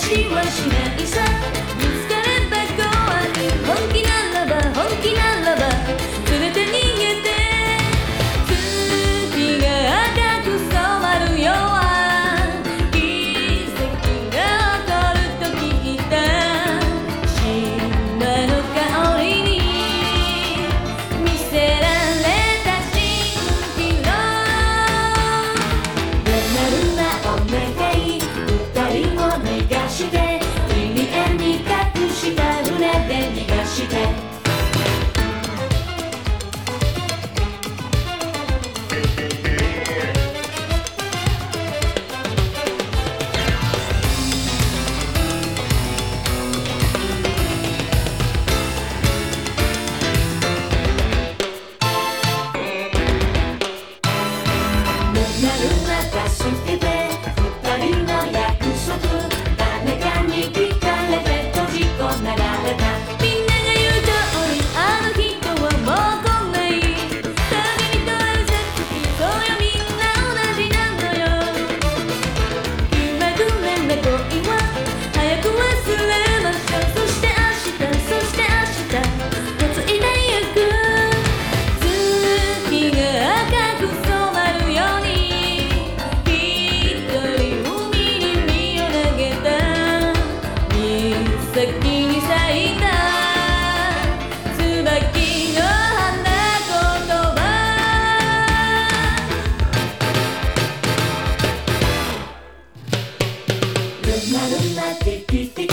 私はしないさ。matter. Maluma, tiki, tiki.